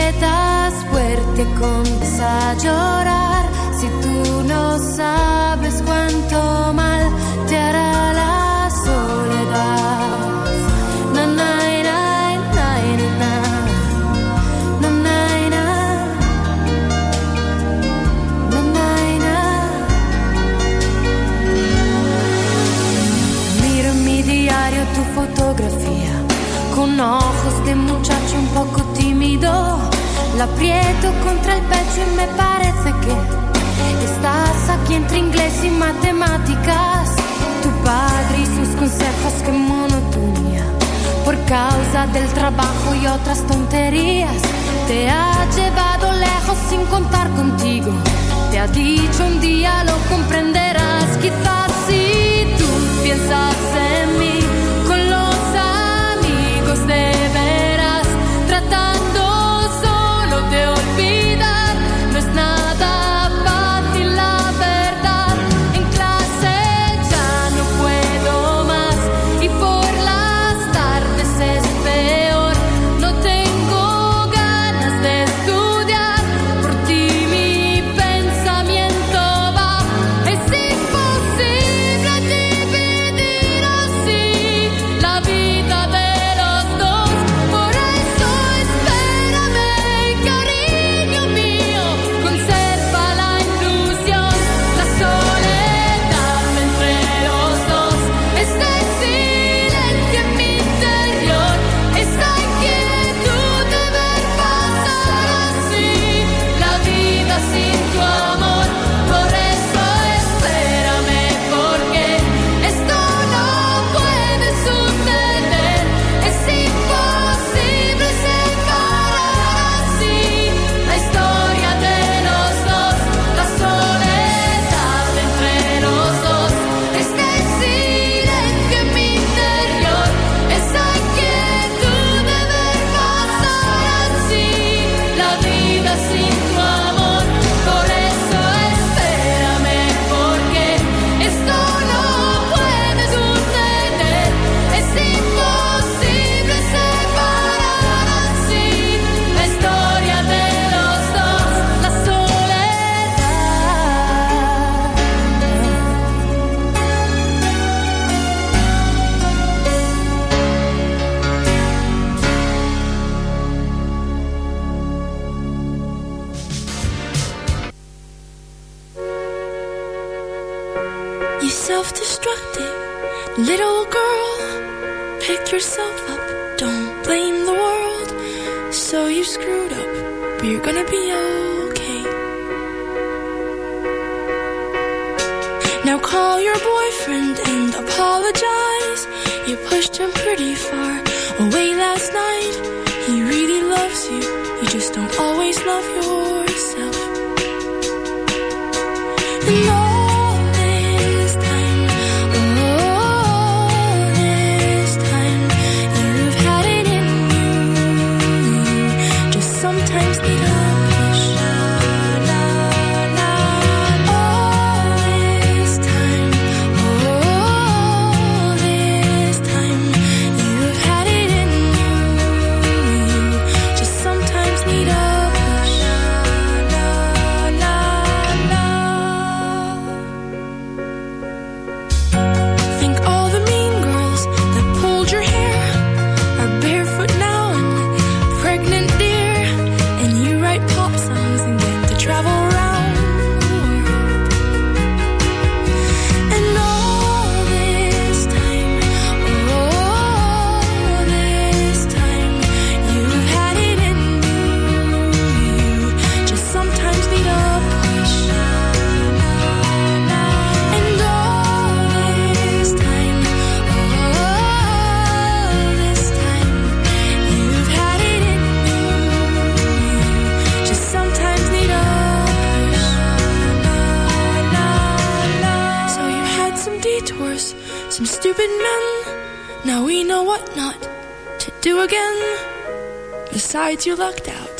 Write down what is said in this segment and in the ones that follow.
quietas fuerte comienza a llorar si tú no sabes cuánto mal te hará la soledad. Na, na, na, na, na, na. Miro en mi diario tu fotografía con ojos de muchacho un poco tímido L'aprieto contra il pecho y me parece que estás aquí entre inglés y matemáticas. Tu padre y sus consejos que monotonía. Por causa del trabajo y otras tonterías. Te ha llevado lejos sin contar contigo. Te ha dicho un día lo comprenderás. Quizás si tú piensas en mí. you lucked out.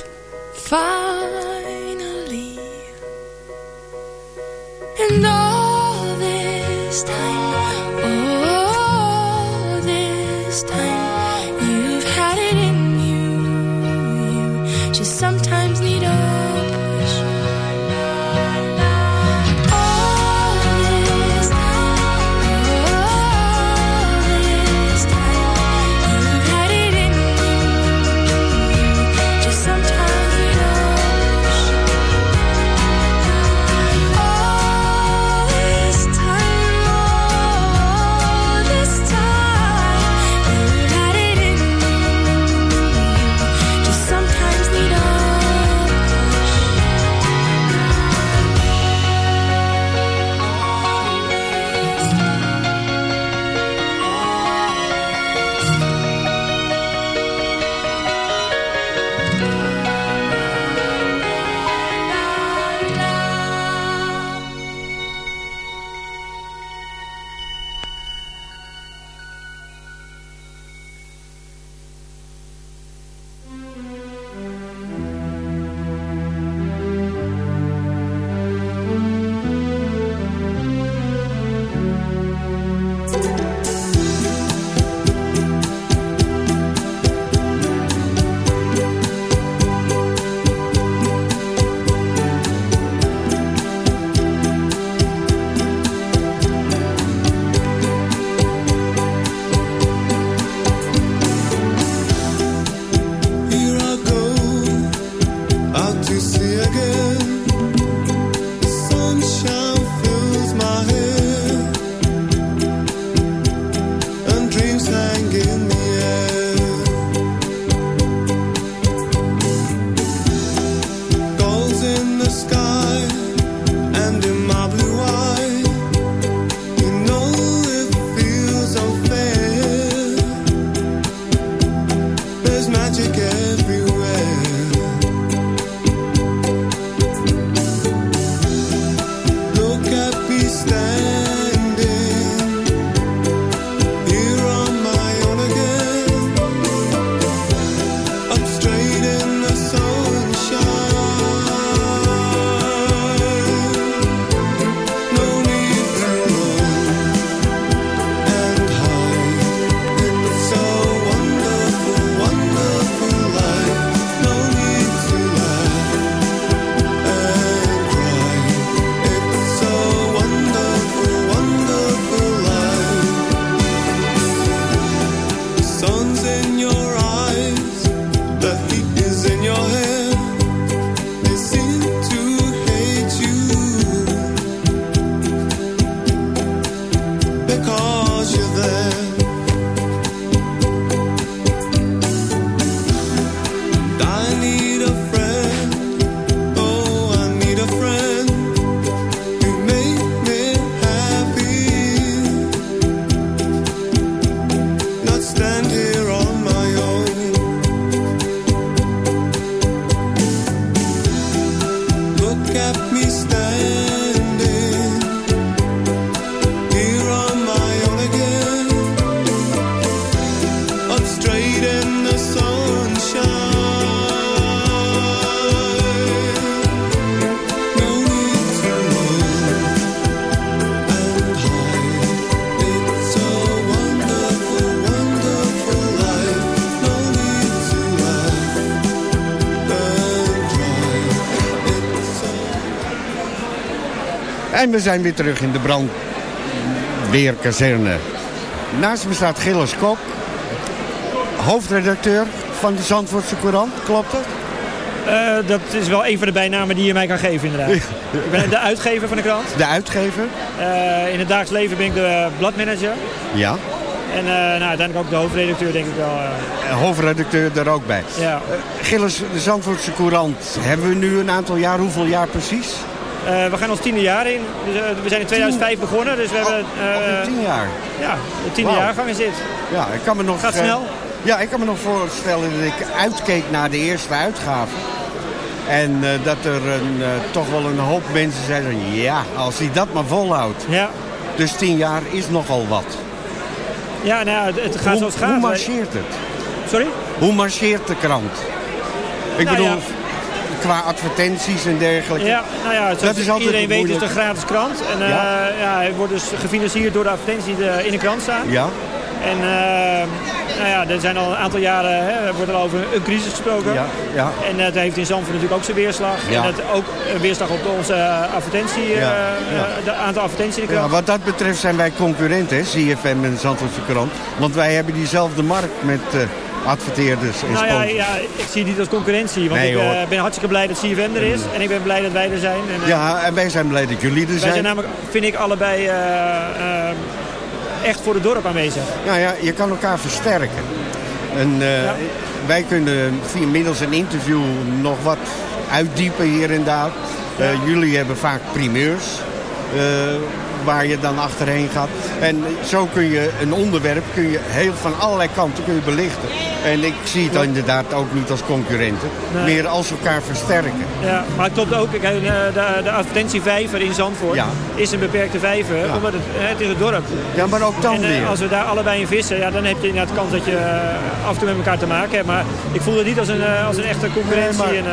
En we zijn weer terug in de brandweerkazerne. Naast me staat Gilles Kok, hoofdredacteur van de Zandvoortse Courant. Klopt dat? Uh, dat is wel een van de bijnamen die je mij kan geven inderdaad. ik ben de uitgever van de krant. De uitgever? Uh, in het dagelijks leven ben ik de bladmanager. Ja. En uh, nou, uiteindelijk ook de hoofdredacteur denk ik wel. hoofdredacteur er ook bij. Ja. Gilles, de Zandvoortse Courant. Hebben we nu een aantal jaar, hoeveel jaar precies? Uh, we gaan ons tiende jaar in. Dus, uh, we zijn in 2005 begonnen. Dus we oh, hebben, uh, tien jaar? Ja, de tiende wow. jaargang is dit. Ja, ik kan me nog... Gaat snel? ja, ik kan me nog voorstellen dat ik uitkeek naar de eerste uitgave. En dat er een, toch wel een hoop mensen zeiden... ja, als hij dat maar volhoudt. Ja. Dus tien jaar is nogal wat. Ja, nou, het gaat hoe, zoals gaat. Hoe marcheert het? Sorry? Hoe marcheert de krant? Ik nou, bedoel... Ja qua advertenties en dergelijke. Ja, nou ja, dat is altijd iedereen weet is het een gratis krant. En ja? Uh, ja, hij wordt dus gefinancierd door de advertenties die in de krant staan. Ja. En uh, nou ja, er zijn al een aantal jaren, hè, wordt al over een crisis gesproken. Ja, ja. En dat heeft in Zandvoort natuurlijk ook zijn weerslag. Ja. En dat ook een weerslag op onze advertentie, Ja, ja. de aantal advertenties in de Ja, krant. wat dat betreft zijn wij concurrenten, CFM en Zandvoortse Krant. Want wij hebben diezelfde markt met eh, adverteerders en Nou ja, ja, ik zie het niet als concurrentie. Want Nee, ik eh, ben hartstikke blij dat CFM er is. En ik ben blij dat wij er zijn. En, eh, Ja, en wij zijn blij dat jullie er Wij zijn. zijn namelijk, vind ik, allebei eh, echt voor het dorp aanwezig. Nou ja, je kan elkaar versterken. En Ja. wij kunnen via middels een interview nog wat uitdiepen hier en daar. Eh, jullie hebben vaak primeurs. Waar je dan achterheen gaat. En zo kun je een onderwerp kun je heel van allerlei kanten kun je belichten. En ik zie het dan inderdaad ook niet als concurrenten. Nee. Meer als elkaar versterken. Ja, maar het klopt ook. Eh, de, de advertentievijver in Zandvoort Ja. is een beperkte vijver. Ja. Omdat het, eh, het is het dorp. Ja, maar ook dan En eh, weer. als we daar allebei in vissen, ja, dan heb je inderdaad kans dat je af en toe met elkaar te maken hebt. Maar ik voel het niet als een, als een echte concurrentie. Nee, en,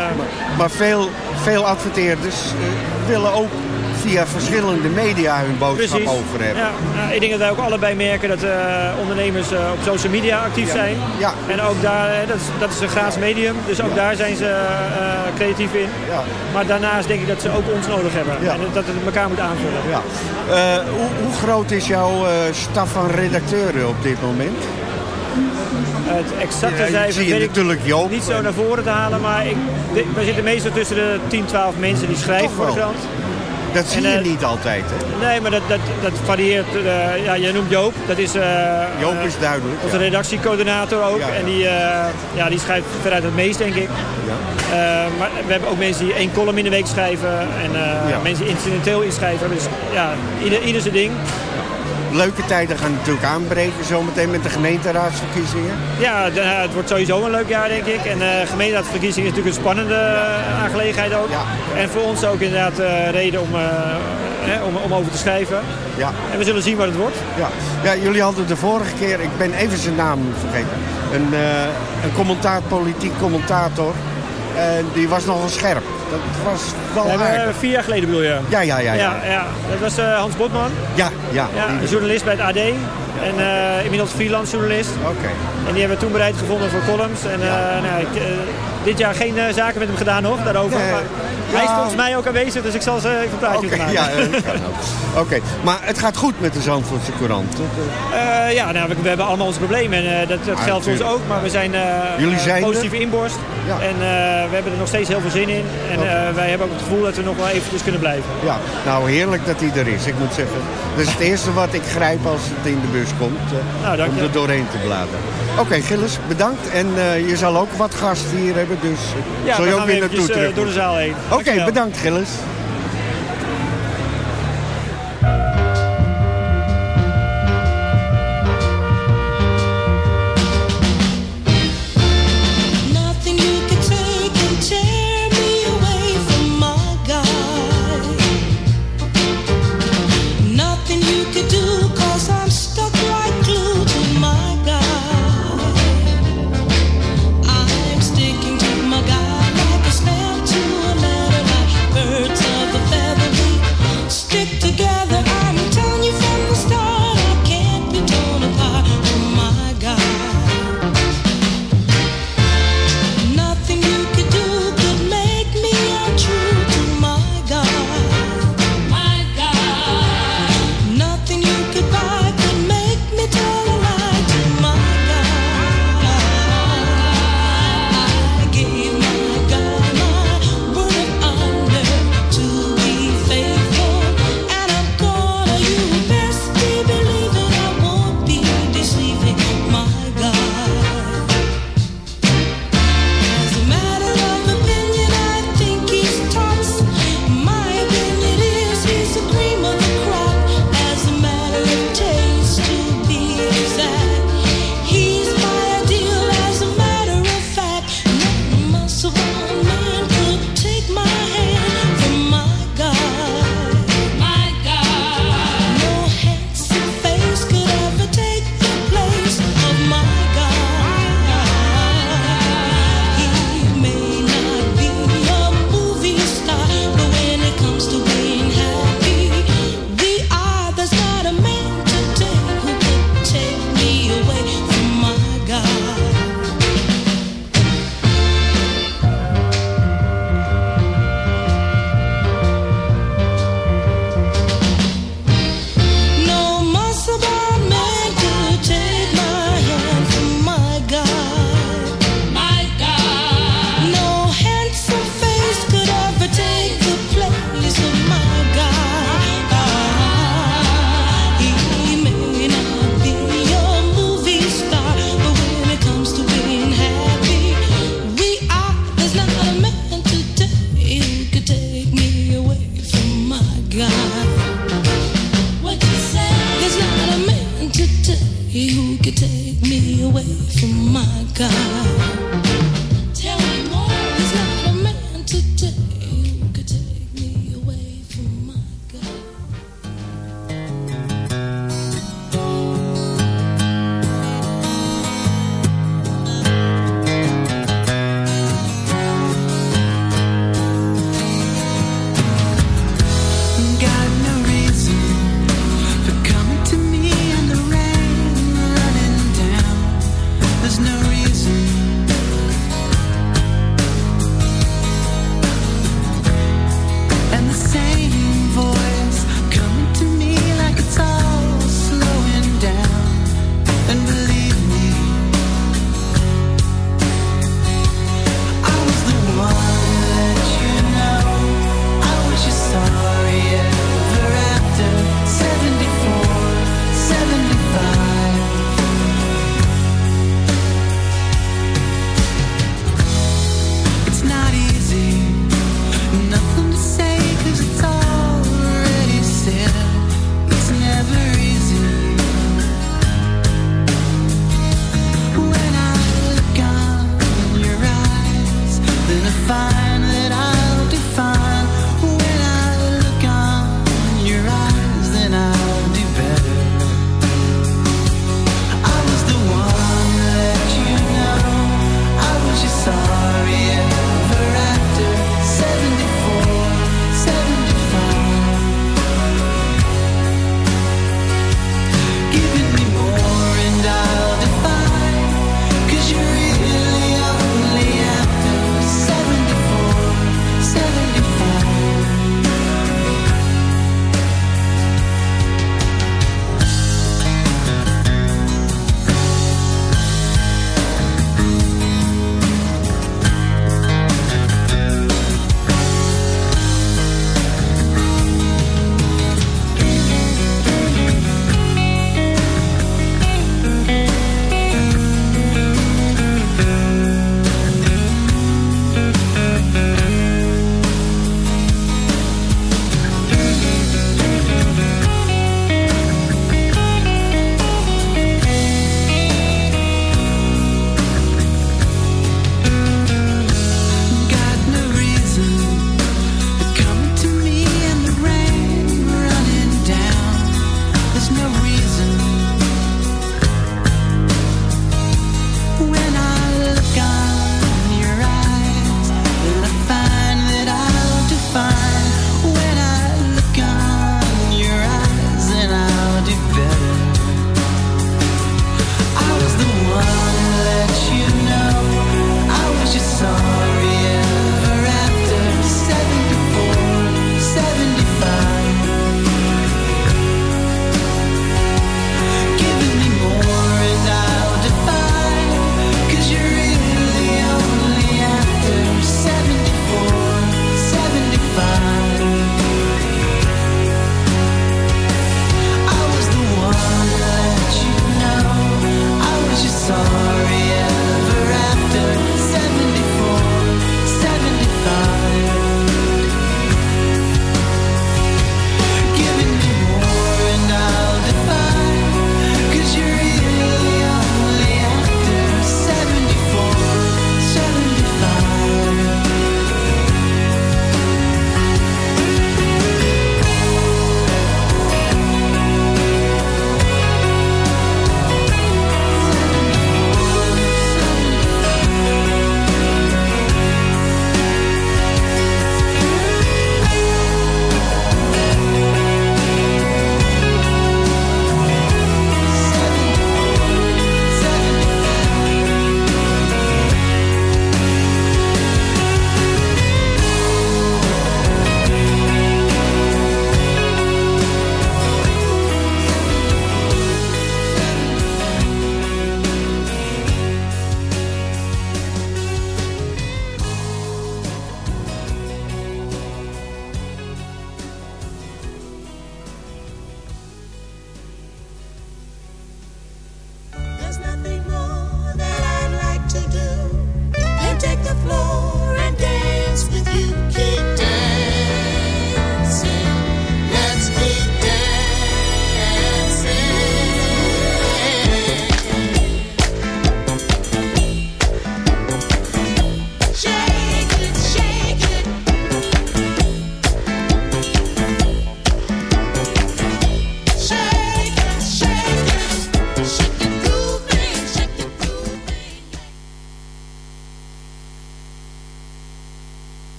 Maar veel, veel adverteerders willen ook via verschillende media hun boodschap Precies. over hebben. Ja, nou, ik denk dat wij ook allebei merken dat eh, ondernemers eh, op social media actief zijn. Ja. En ook daar, eh, dat is, dat is een gratis medium, dus ook daar zijn ze creatief in. Ja. Maar daarnaast denk ik dat ze ook ons nodig hebben. Ja. En dat het elkaar moet aanvullen. Ja. Hoe, hoe groot is jouw staf van redacteuren op dit moment? Het exacte Ja, cijfer weet ik Joop. niet zo naar voren te halen, maar ik, we zitten meestal tussen de 10, 12 mensen die schrijven Toch voor de krant. Dat zie En, je eh, niet altijd, hè? Nee, maar dat, dat, dat varieert. eh, ja, jij noemt Joop. Dat is, eh, Joop is duidelijk. Onze ja. redactiecoördinator ook. Ja. En die, ja, die schrijft veruit het meest, denk ik. Ja. Maar we hebben ook mensen die één column in de week schrijven. En mensen die incidenteel inschrijven. Dus ja, ieder, ieder zijn ding. Leuke tijden gaan natuurlijk aanbreken zometeen met de gemeenteraadsverkiezingen. Ja, de- het wordt sowieso een leuk jaar, denk ik. En uh, gemeenteraadsverkiezingen is natuurlijk een spannende eh, aangelegenheid ook. Ja. En voor ons ook inderdaad eh, reden om, eh, hè, om, om over te schrijven. Ja. En we zullen zien wat het wordt. Ja. ja, jullie hadden de vorige keer, ik ben even zijn naam vergeten, een, eh, een commentaar, politiek commentator. En die was nogal scherp. Dat was wel aardig. eh, vier jaar geleden bedoel je? Ja, ja, ja. Ja, Ja, ja. dat was eh, Hans Botman. ja, ja. Ja, journalist bij het AD. En eh, inmiddels freelance journalist. Oké. En die hebben we toen bereid gevonden voor columns. En eh, nou, ik, eh, dit jaar geen zaken met hem gedaan nog, daarover. Nee. Maar hij is volgens mij ook aanwezig, dus ik zal ze even een praatje maken. ja, dat kan ook. Oké, maar het gaat goed met de Zandvoortse Courant. Ja, nou, we, we hebben allemaal onze problemen en dat, dat geldt voor ons ook. Maar we zijn, Jullie er? positief inborst. Ja. En we hebben er nog steeds heel veel zin in. En wij hebben ook het gevoel dat we nog wel eventjes kunnen blijven. Ja, nou heerlijk dat hij er is. Ik moet zeggen, dat is het eerste wat ik grijp als het in de bus komt. eh, Nou, om er doorheen te bladeren. Oké, Gilles, bedankt. En eh, je zal ook wat gasten hier hebben, dus Ja, zul we je ook weer naartoe eh, terug. door de zaal heen. Oké, bedankt Gilles.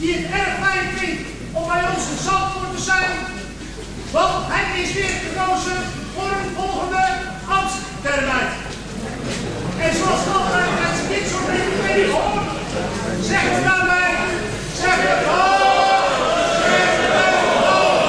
Die het erg fijn vindt om bij ons in Zandvoort te zijn, want hij is weer gekozen voor een volgende ambtstermijn. En zoals altijd, als je dit soort dingen hoort, zeggen we daarbij, zeggen we ho, zeggen we ho.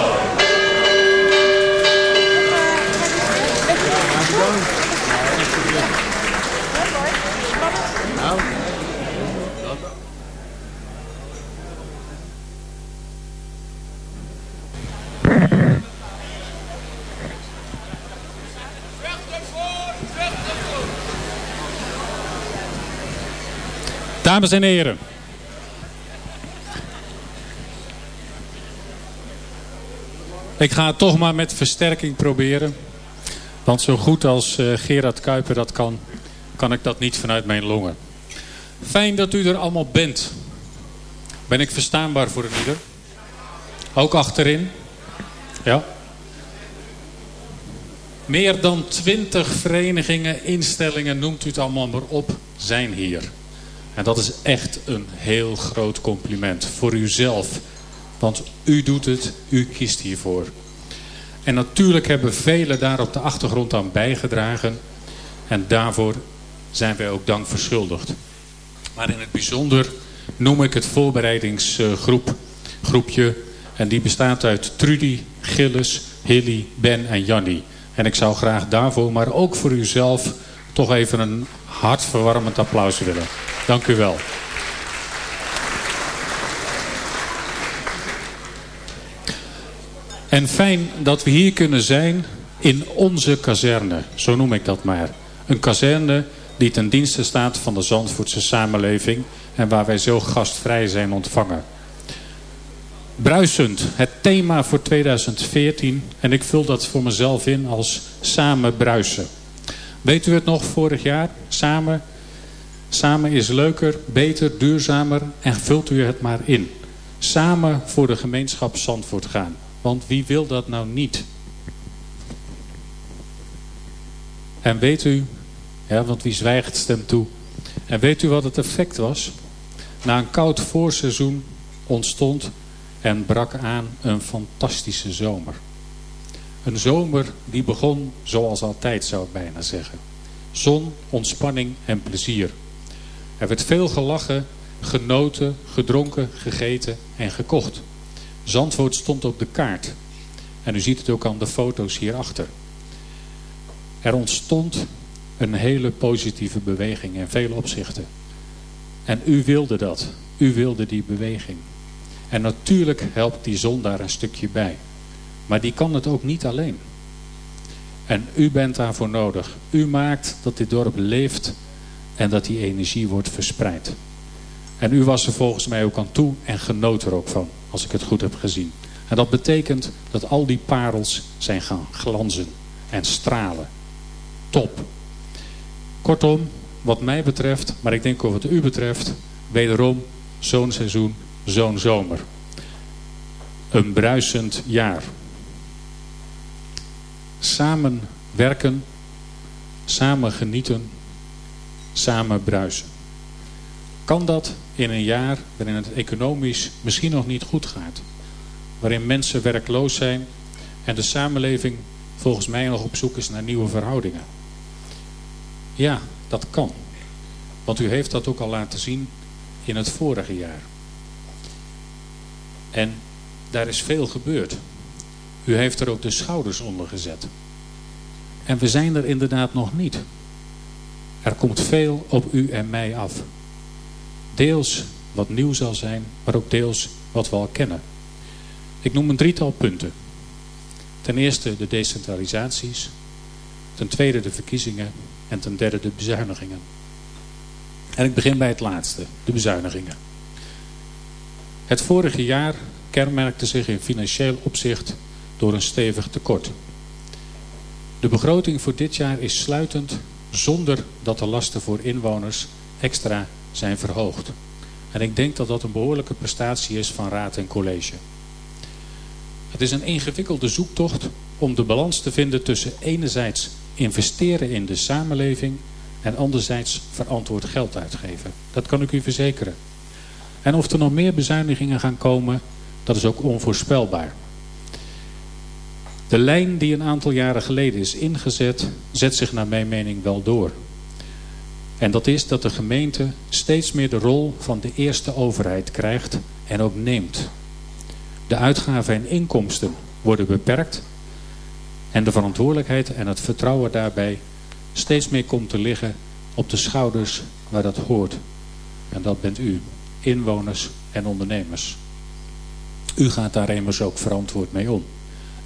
Dames en heren. Ik ga het toch maar met versterking proberen. Want zo goed als eh, Gerard Kuiper dat kan, kan ik dat niet vanuit mijn longen. Fijn dat u er allemaal bent. Ben ik verstaanbaar voor een ieder? Ook achterin? Ja. Meer dan twintig verenigingen, instellingen, noemt u het allemaal maar op, zijn hier. En dat is echt een heel groot compliment voor uzelf. Want u doet het, u kiest hiervoor. En natuurlijk hebben velen daar op de achtergrond aan bijgedragen. En daarvoor zijn wij ook dank verschuldigd. Maar in het bijzonder noem ik het voorbereidingsgroep, groepje. En die bestaat uit Trudy, Gilles, Hilly, Ben en Jannie. En ik zou graag daarvoor, maar ook voor uzelf, toch even een hartverwarmend applaus willen. Dank u wel. En fijn dat we hier kunnen zijn in onze kazerne. Zo noem ik dat maar. Een kazerne die ten dienste staat van de Zandvoortse samenleving. En waar wij zo gastvrij zijn ontvangen. Bruisend, het thema voor 2014. En ik vul dat voor mezelf in als samen bruisen. Weet u het nog vorig jaar? Samen. Samen is leuker, beter, duurzamer. En vult u het maar in. Samen voor de gemeenschap Zandvoort gaan. Want wie wil dat nou niet? En weet u, ja, want wie zwijgt stemt toe. En weet u wat het effect was? Na een koud voorseizoen ontstond en brak aan een fantastische zomer. Een zomer die begon zoals altijd zou ik bijna zeggen. Zon, ontspanning en plezier. Er werd veel gelachen, genoten, gedronken, gegeten en gekocht. Zandvoort stond op de kaart. En u ziet het ook aan de foto's hierachter. Er ontstond een hele positieve beweging in vele opzichten. En u wilde dat. U wilde die beweging. En natuurlijk helpt die zon daar een stukje bij. Maar die kan het ook niet alleen. En u bent daarvoor nodig. U maakt dat dit dorp leeft en dat die energie wordt verspreid. En u was er volgens mij ook aan toe en genoot er ook van, als ik het goed heb gezien. En dat betekent dat al die parels zijn gaan glanzen en stralen. Top. Kortom, wat mij betreft, maar ik denk ook wat u betreft, wederom zo'n seizoen, zo'n zomer. Een bruisend jaar. Samen werken, samen genieten, samen bruisen. Kan dat in een jaar waarin het economisch misschien nog niet goed gaat? Waarin mensen werkloos zijn en de samenleving volgens mij nog op zoek is naar nieuwe verhoudingen? Ja, dat kan. Want u heeft dat ook al laten zien in het vorige jaar. En daar is veel gebeurd. U heeft er ook de schouders onder gezet. En we zijn er inderdaad nog niet. Er komt veel op u en mij af. Deels wat nieuw zal zijn, maar ook deels wat we al kennen. Ik noem een drietal punten. Ten eerste de decentralisaties. Ten tweede de verkiezingen. En ten derde de bezuinigingen. En ik begin bij het laatste, de bezuinigingen. Het vorige jaar kenmerkte zich in financieel opzicht door een stevig tekort. De begroting voor dit jaar is sluitend zonder dat de lasten voor inwoners extra zijn verhoogd. En ik denk dat dat een behoorlijke prestatie is van raad en college. Het is een ingewikkelde zoektocht om de balans te vinden tussen enerzijds investeren in de samenleving en anderzijds verantwoord geld uitgeven. Dat kan ik u verzekeren. En of er nog meer bezuinigingen gaan komen, dat is ook onvoorspelbaar. De lijn die een aantal jaren geleden is ingezet, zet zich naar mijn mening wel door. En dat is dat de gemeente steeds meer de rol van de eerste overheid krijgt en ook neemt. De uitgaven en inkomsten worden beperkt en de verantwoordelijkheid en het vertrouwen daarbij steeds meer komt te liggen op de schouders waar dat hoort. En dat bent u, inwoners en ondernemers. U gaat daar immers ook verantwoord mee om.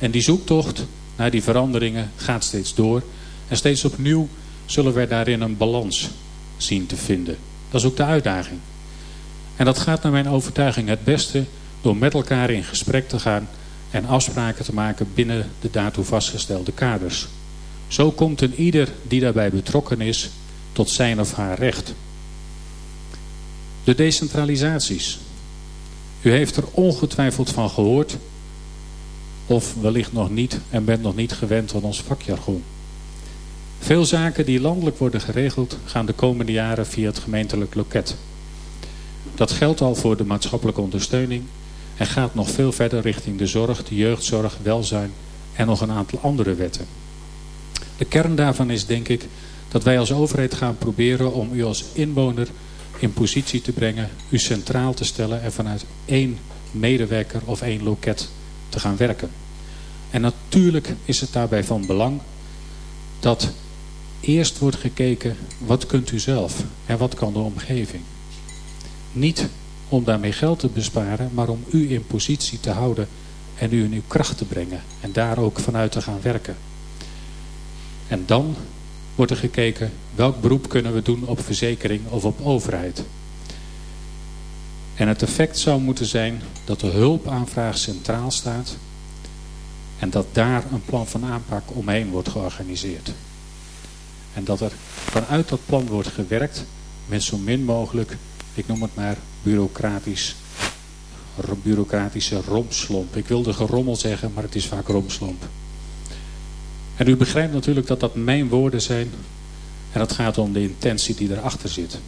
En die zoektocht naar die veranderingen gaat steeds door. En steeds opnieuw zullen wij daarin een balans zien te vinden. Dat is ook de uitdaging. En dat gaat naar mijn overtuiging het beste door met elkaar in gesprek te gaan en afspraken te maken binnen de daartoe vastgestelde kaders. Zo komt een ieder die daarbij betrokken is tot zijn of haar recht. De decentralisaties. U heeft er ongetwijfeld van gehoord of wellicht nog niet en bent nog niet gewend aan ons vakjargon. Veel zaken die landelijk worden geregeld gaan de komende jaren via het gemeentelijk loket. Dat geldt al voor de maatschappelijke ondersteuning en gaat nog veel verder richting de zorg, de jeugdzorg, welzijn en nog een aantal andere wetten. De kern daarvan is denk ik dat wij als overheid gaan proberen om u als inwoner in positie te brengen, u centraal te stellen en vanuit één medewerker of één loket te gaan werken. En natuurlijk is het daarbij van belang dat eerst wordt gekeken wat kunt u zelf en wat kan de omgeving. Niet om daarmee geld te besparen, maar om u in positie te houden en u in uw kracht te brengen en daar ook vanuit te gaan werken. En dan wordt er gekeken welk beroep kunnen we doen op verzekering of op overheid. En het effect zou moeten zijn dat de hulpaanvraag centraal staat en dat daar een plan van aanpak omheen wordt georganiseerd. En dat er vanuit dat plan wordt gewerkt met zo min mogelijk, ik noem het maar, bureaucratisch, bureaucratische romslomp. Ik wilde gerommel zeggen, maar het is vaak romslomp. En u begrijpt natuurlijk dat dat mijn woorden zijn. En het gaat om de intentie die erachter zit.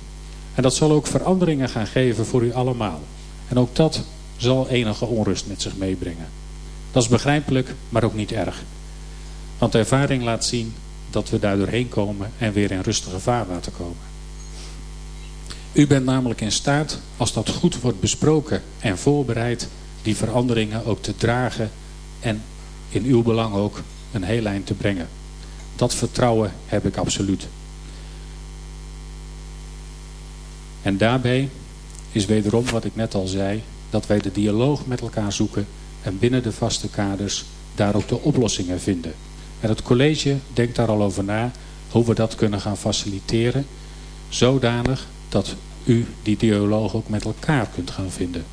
En dat zal ook veranderingen gaan geven voor u allemaal. En ook dat zal enige onrust met zich meebrengen. Dat is begrijpelijk, maar ook niet erg. Want de ervaring laat zien dat we daar doorheen komen en weer in rustige vaarwater komen. U bent namelijk in staat, als dat goed wordt besproken en voorbereid, die veranderingen ook te dragen en in uw belang ook een heel eind te brengen. Dat vertrouwen heb ik absoluut. En daarbij is wederom wat ik net al zei, dat wij de dialoog met elkaar zoeken en binnen de vaste kaders daar ook de oplossingen vinden. En het college denkt daar al over na hoe we dat kunnen gaan faciliteren. Zodanig dat u die dialoog ook met elkaar kunt gaan vinden.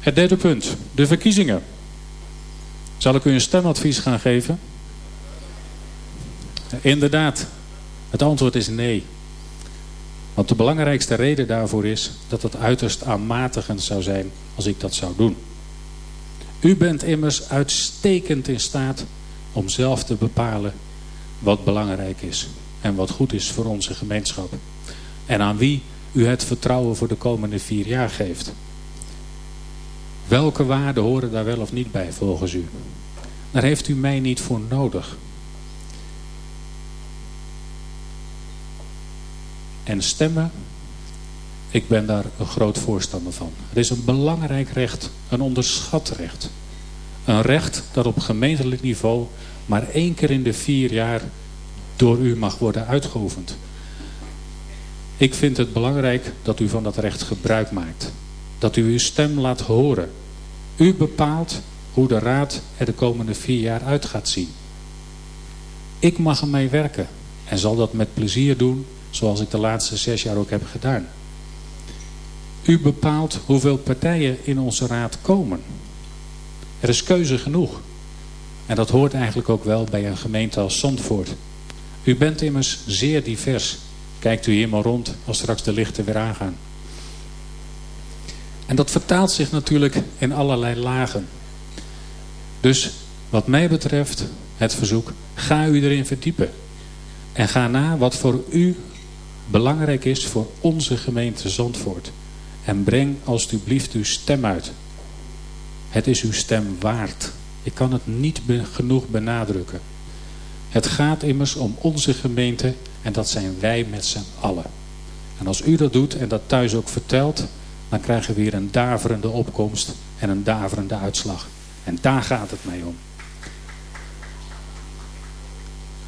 Het derde punt, de verkiezingen. Zal ik u een stemadvies gaan geven? Inderdaad, het antwoord is nee. Want de belangrijkste reden daarvoor is dat het uiterst aanmatigend zou zijn als ik dat zou doen. U bent immers uitstekend in staat om zelf te bepalen wat belangrijk is en wat goed is voor onze gemeenschap. En aan wie u het vertrouwen voor de komende vier jaar geeft. Welke waarden horen daar wel of niet bij volgens u? Daar heeft u mij niet voor nodig. En stemmen, ik ben daar een groot voorstander van. Het is een belangrijk recht, een onderschat recht. Een recht dat op gemeentelijk niveau maar één keer in de vier jaar door u mag worden uitgeoefend. Ik vind het belangrijk dat u van dat recht gebruik maakt. Dat u uw stem laat horen. U bepaalt hoe de raad er de komende vier jaar uit gaat zien. Ik mag ermee werken en zal dat met plezier doen zoals ik de laatste zes jaar ook heb gedaan. U bepaalt hoeveel partijen in onze raad komen. Er is keuze genoeg. En dat hoort eigenlijk ook wel bij een gemeente als Zandvoort. U bent immers zeer divers. Kijkt u hier maar rond als straks de lichten weer aangaan. En dat vertaalt zich natuurlijk in allerlei lagen. Dus wat mij betreft het verzoek, ga u erin verdiepen. En ga na wat voor u belangrijk is voor onze gemeente Zandvoort. En breng alstublieft uw stem uit. Het is uw stem waard. Ik kan het niet genoeg benadrukken. Het gaat immers om onze gemeente en dat zijn wij met z'n allen. En als u dat doet en dat thuis ook vertelt, dan krijgen we weer een daverende opkomst en een daverende uitslag. En daar gaat het mij om.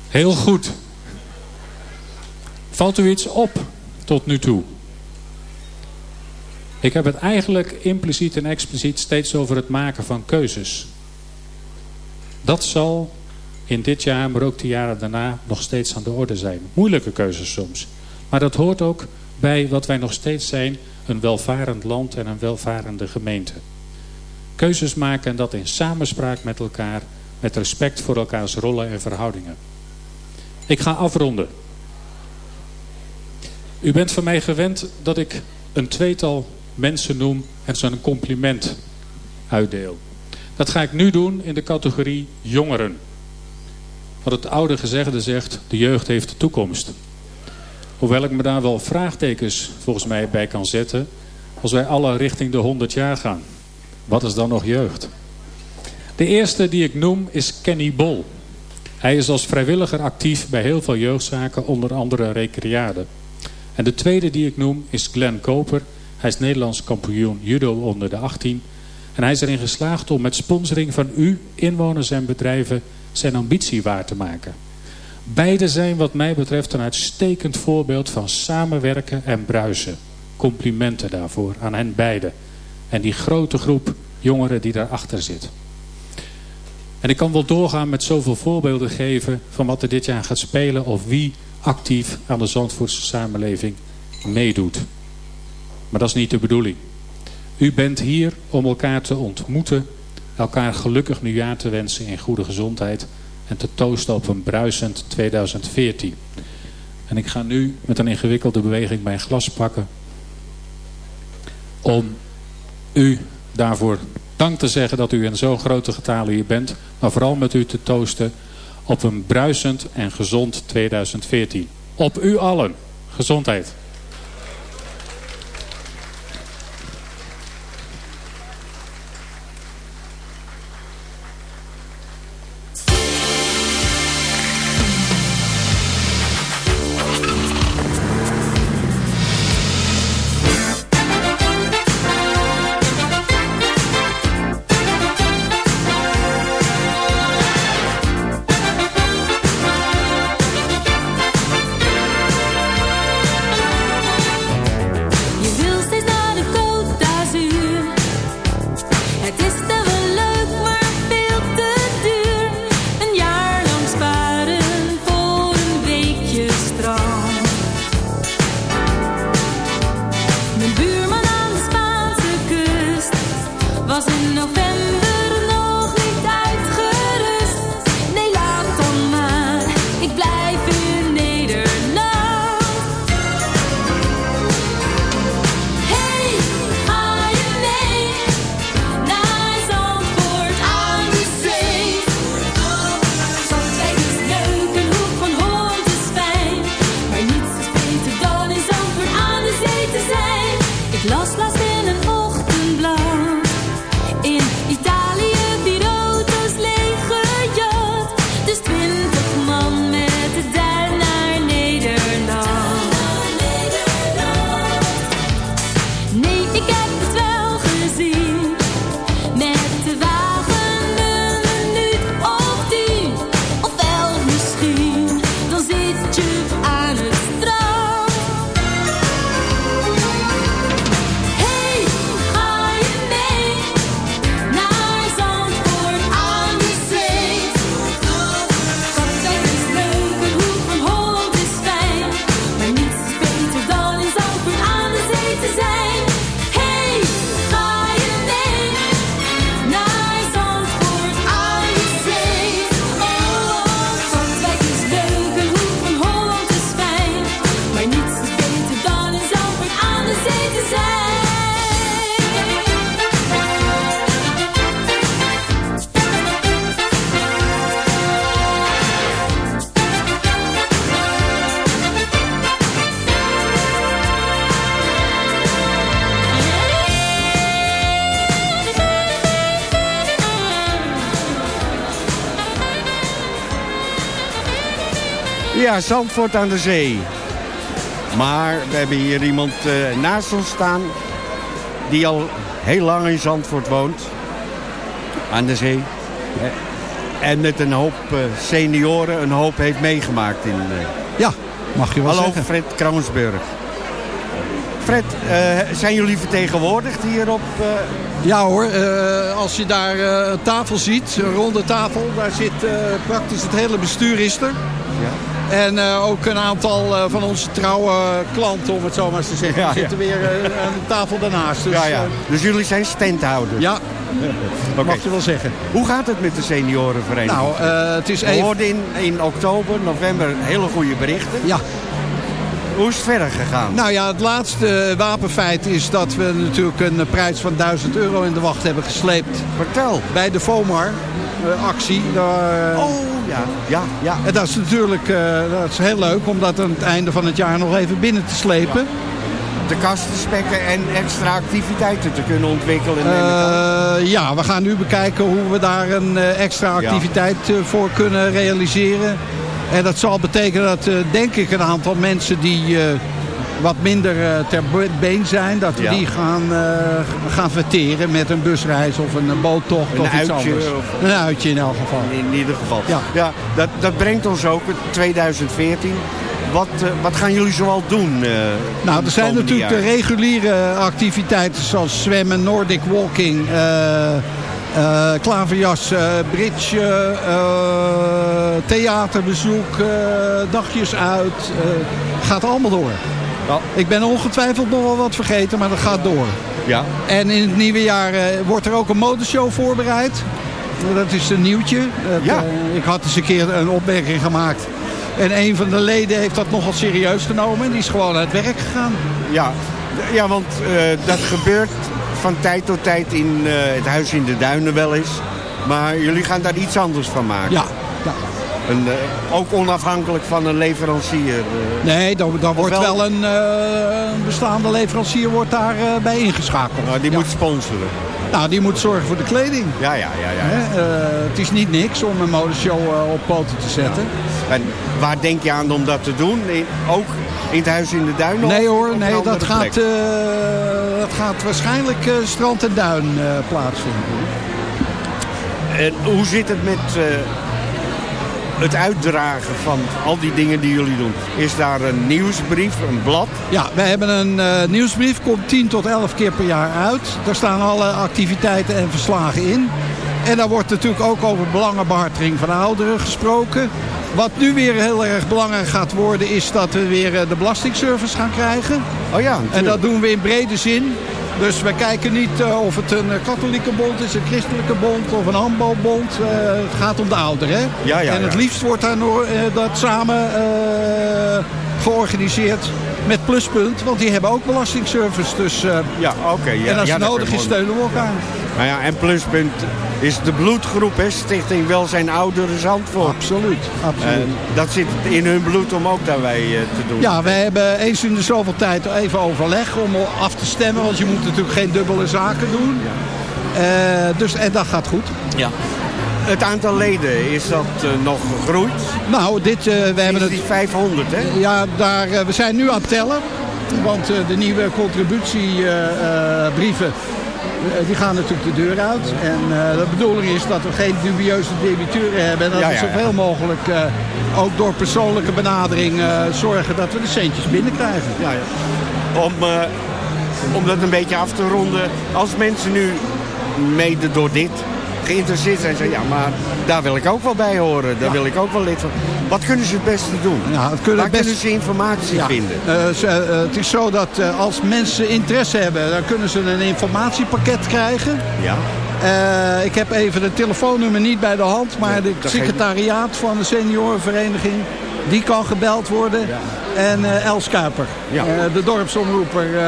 Heel goed. Valt u iets op tot nu toe? Ik heb het eigenlijk impliciet en expliciet steeds over het maken van keuzes. Dat zal in dit jaar, maar ook de jaren daarna, nog steeds aan de orde zijn. Moeilijke keuzes soms. Maar dat hoort ook bij wat wij nog steeds zijn, een welvarend land en een welvarende gemeente. Keuzes maken en dat in samenspraak met elkaar, met respect voor elkaars rollen en verhoudingen. Ik ga afronden. U bent van mij gewend dat ik een tweetal mensen noem en ze een compliment uitdeel. Dat ga ik nu doen in de categorie jongeren. Wat het oude gezegde zegt, de jeugd heeft de toekomst. Hoewel ik me daar wel vraagtekens volgens mij bij kan zetten... als wij alle richting de 100 jaar gaan. Wat is dan nog jeugd? De eerste die ik noem is Kenny Bol. Hij is als vrijwilliger actief bij heel veel jeugdzaken, onder andere Recreade. En de tweede die ik noem is Glenn Koper. Hij is Nederlands kampioen judo onder de 18. En hij is erin geslaagd om met sponsoring van u, inwoners en bedrijven, zijn ambitie waar te maken. Beide zijn wat mij betreft een uitstekend voorbeeld van samenwerken en bruisen. Complimenten daarvoor aan hen beiden. En die grote groep jongeren die daarachter zit. En ik kan wel doorgaan met zoveel voorbeelden geven van wat er dit jaar gaat spelen of wie actief aan de Zandvoortse samenleving meedoet. Maar dat is niet de bedoeling. U bent hier om elkaar te ontmoeten, elkaar gelukkig nieuwjaar te wensen in goede gezondheid en te toosten op een bruisend 2014. En ik ga nu met een ingewikkelde beweging mijn glas pakken om u daarvoor dank te zeggen dat u in zo'n grote getalen hier bent, maar vooral met u te toosten op een bruisend en gezond 2014. Op u allen. Gezondheid. Ja, Zandvoort aan de zee. Maar we hebben hier iemand eh, naast ons staan... die al heel lang in Zandvoort woont. Aan de zee. Eh, En met een hoop eh, senioren een hoop heeft meegemaakt. In. Ja, mag je wel Hallo, zeggen. Fred Kroonsburg. Fred, zijn jullie vertegenwoordigd hier op... Ja hoor, als je daar een tafel ziet, een ronde tafel, daar zit praktisch het hele bestuur is er. En eh, ook een aantal eh, van onze trouwe klanten, om het zo maar eens te zeggen. Ja, Die zitten weer eh, aan de tafel daarnaast. Dus, ja, Dus jullie zijn standhouders? ja, Oké. mag je wel zeggen. Hoe gaat het met de seniorenvereniging? Nou, het is We even... hoorden in, in oktober, november hele goede berichten. Ja, Hoe is het verder gegaan? nou ja, het laatste wapenfeit is dat we natuurlijk een prijs van 1000 euro in de wacht hebben gesleept. Vertel. Bij de FOMAR-actie. Oh, ja, ja, ja. En dat is natuurlijk eh, dat is heel leuk om dat aan het einde van het jaar nog even binnen te slepen. De kast te spekken en extra activiteiten te kunnen ontwikkelen. Eh, ja, we gaan nu bekijken hoe we daar een eh, extra activiteit voor kunnen realiseren. En dat zal betekenen dat, denk ik, een aantal mensen die wat minder eh, ter be- been zijn... dat we Ja. die gaan, eh, gaan verteren met een busreis of een, boottocht Een of iets anders. of- Een uitje in elk geval. in ieder geval. Ja. dat, dat brengt ons ook, het 2014. Wat, eh, wat gaan jullie zoal doen? eh, Nou, er zijn natuurlijk jaar? de reguliere activiteiten zoals zwemmen, Nordic walking, eh eh, klaverjas, eh, bridge, eh, theaterbezoek, eh, dagjes uit. eh, gaat allemaal door. Ja. Ik ben ongetwijfeld nog wel wat vergeten, maar dat gaat door. Ja, En in het nieuwe jaar eh, wordt er ook een modeshow voorbereid. Dat is een nieuwtje. Dat, Ja. eh, ik had eens een keer een opmerking gemaakt. En een van de leden heeft dat nogal serieus genomen. En die is gewoon uit werk gegaan. ja. ja want eh, dat gebeurt van tijd tot tijd in het Huis in de Duinen wel eens. Maar jullie gaan daar iets anders van maken. Ja, ja. Een, eh, ook onafhankelijk van een leverancier. eh. Nee, dan, dan wordt wel- wel een eh, een bestaande leverancier wordt daar bij ingeschakeld. Nou, die Ja. moet sponsoren. Nou, die moet zorgen voor de kleding. Ja, ja, ja. ja. Hè? Het is niet niks om een modeshow op poten te zetten. En waar denk je aan om dat te doen? In- ook in het Huis in de Duinen? Nee hoor, nee, dat gaat, dat gaat waarschijnlijk strand en duin plaatsvinden. En hoe zit het met het uitdragen van al die dingen die jullie doen? Is daar een nieuwsbrief, een blad? Ja, wij hebben een eh, nieuwsbrief, komt 10 tot 11 keer per jaar uit. Daar staan alle activiteiten en verslagen in. En daar wordt natuurlijk ook over belangenbehartiging van ouderen gesproken. Wat nu weer heel erg belangrijk gaat worden is dat we weer eh, de belastingservice gaan krijgen. Oh ja, En dat doen we in brede zin. Dus we kijken niet eh, of het een eh, katholieke bond is, een christelijke bond of een handbalbond. Eh, het gaat om de ouderen. Hè? Ja, ja, en het liefst wordt daar nog, dat samen georganiseerd met Pluspunt. Want die hebben ook belastingservice. Dus, Ja, oké. ja, en als het nodig is, steunen we elkaar. Nou ja, en pluspunt is de bloedgroep, hè, Stichting Welzijn Ouderen Zandvoort. Absoluut. absoluut. En dat zit in hun bloed om ook daarbij eh, te doen. Ja, wij hebben eens in de zoveel tijd even overleg om af te stemmen. Want je moet natuurlijk geen dubbele zaken doen. Eh, dus, en dat gaat goed. Ja. Het aantal leden, is dat eh, nog gegroeid? Nou, dit, eh, we hebben het... die 500, hè? Ja, daar, we zijn nu aan het tellen. Want eh, de nieuwe contributiebrieven eh, die gaan natuurlijk de deur uit. En eh, de bedoeling is dat we geen dubieuze debiteuren hebben. En dat we zoveel mogelijk, eh, ook door persoonlijke benadering, eh, zorgen dat we de centjes binnenkrijgen. Ja, ja. Om, eh, om dat een beetje af te ronden. Als mensen nu mede door dit geïnteresseerd zijn. Zeggen, ja, maar daar wil ik ook wel bij horen. Daar wil ik ook wel lid van. Wat kunnen ze het beste doen? Ja, het kunnen Waar best- kunnen ze informatie Ja, vinden? eh, ze- eh, het is zo dat eh, als mensen interesse hebben, dan kunnen ze een informatiepakket krijgen. Ja. Ik heb even het telefoonnummer niet bij de hand, maar geeft secretariaat van de seniorenvereniging, die kan gebeld worden. En eh Els Kuiper, Ja. eh, de dorpsomroeper, eh,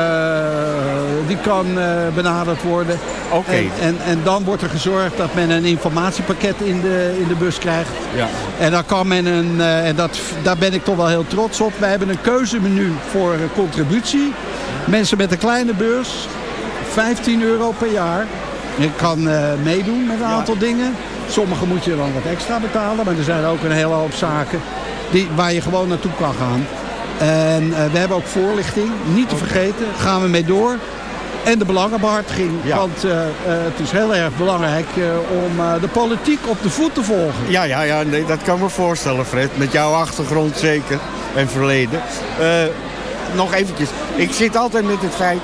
die kan benaderd worden. Oké. En, en, en dan wordt er gezorgd dat men een informatiepakket in de, in de bus krijgt. Ja. En dan kan men een, en dat, daar ben ik toch wel heel trots op. Wij hebben een keuzemenu voor contributie. Mensen met een kleine beurs, 15 euro per jaar. Je kan meedoen met een aantal dingen. Sommige moet je dan wat extra betalen, maar er zijn ook een hele hoop zaken die, waar je gewoon naartoe kan gaan. En eh, we hebben ook voorlichting, niet te vergeten, gaan we mee door. En de belangenbehartiging, Ja. want eh, eh, het is heel erg belangrijk om de politiek op de voet te volgen. Ja, ja, ja nee, dat kan me voorstellen, Fred. Met jouw achtergrond zeker. En verleden. Nog eventjes. Ik zit altijd met het feit...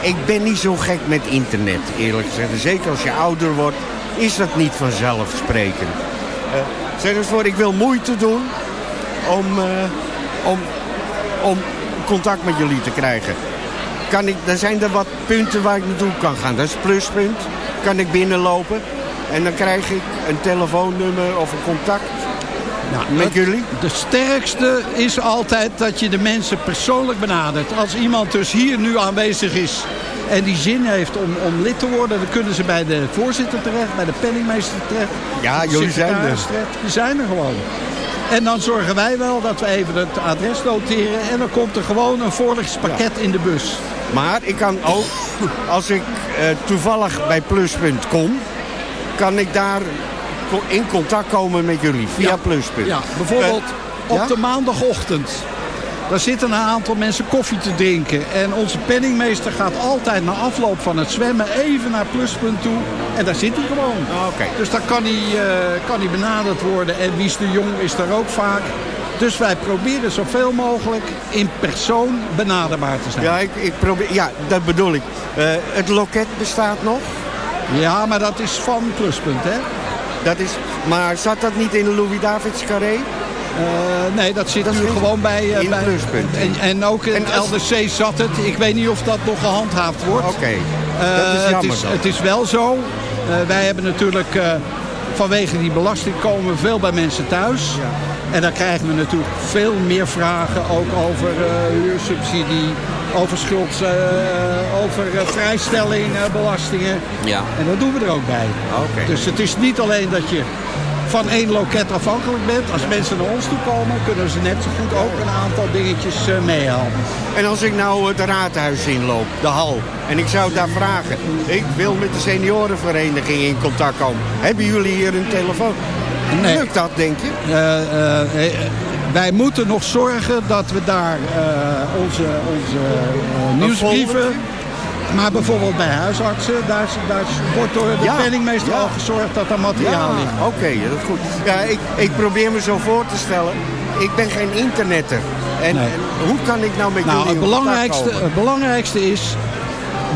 Ik ben niet zo gek met internet, eerlijk gezegd. Zeker als je ouder wordt, is dat niet vanzelfsprekend. Zeg eens voor, ik wil moeite doen om, eh, om, om contact met jullie te krijgen. Kan ik, dan zijn er wat punten waar ik naartoe kan gaan. Dat is het pluspunt. Kan ik binnenlopen. En dan krijg ik een telefoonnummer of een contact Nou, met het- jullie. De sterkste is altijd dat je de mensen persoonlijk benadert. Als iemand dus hier nu aanwezig is en die zin heeft om, om lid te worden... dan kunnen ze bij de voorzitter terecht, bij de penningmeester terecht. Ja, jullie zijn er. terecht. Die zijn er gewoon. En dan zorgen wij wel dat we even het adres noteren... en dan komt er gewoon een voorlichtingspakket in de bus. Maar ik kan ook, als ik eh, toevallig bij Pluspunt kom... kan ik daar in contact komen met jullie via Ja. Pluspunt. Ja, bijvoorbeeld Eh, op ja? de maandagochtend. Daar zitten een aantal mensen koffie te drinken. En onze penningmeester gaat altijd na afloop van het zwemmen even naar Pluspunt toe. En daar zit hij gewoon. Ah, Oké. Dus daar kan hij, eh, kan hij benaderd worden. En Wies de Jong is daar ook vaak. Dus wij proberen zoveel mogelijk in persoon benaderbaar te zijn. Ja, ik, ik probeer, ja, dat bedoel ik. Eh, het loket bestaat nog. Ja, maar dat is van Pluspunt, hè? Dat is, maar zat dat niet in de Louis-Davids Carré? Eh, nee, dat zit Dat nu gewoon bij... in bij Pluspunt. En, en ook in En als- LDC zat het. Ik weet niet of dat nog gehandhaafd wordt. Oké, Eh, dat is het, is, het is wel zo. Wij hebben natuurlijk vanwege die belasting komen we veel bij mensen thuis. En dan krijgen we natuurlijk veel meer vragen. Ook over huursubsidie, over schuld, over eh, vrijstelling, belastingen. Ja. En dat doen we er ook bij. Oké. Dus het is niet alleen dat je van één loket afhankelijk bent. Als mensen naar ons toe komen, kunnen ze net zo goed ook een aantal dingetjes eh, meehelpen. En als ik nou het raadhuis inloop, de hal, en ik zou daar vragen... ik wil met de seniorenvereniging in contact komen. Hebben jullie hier een telefoon? Nee. Lukt dat, denk je? Eh, eh, wij moeten nog zorgen dat we daar onze, onze nieuwsbrieven... Maar bijvoorbeeld bij huisartsen, daar, daar wordt door de Ja, penningmeester ja. al gezorgd dat er materiaal Ja, ligt. oké, dat is goed. Ja, ik, ik probeer me zo voor te stellen. Ik ben geen internetter. En, Nee. en hoe kan ik nou met Nou, jullie het belangrijkste, het belangrijkste is,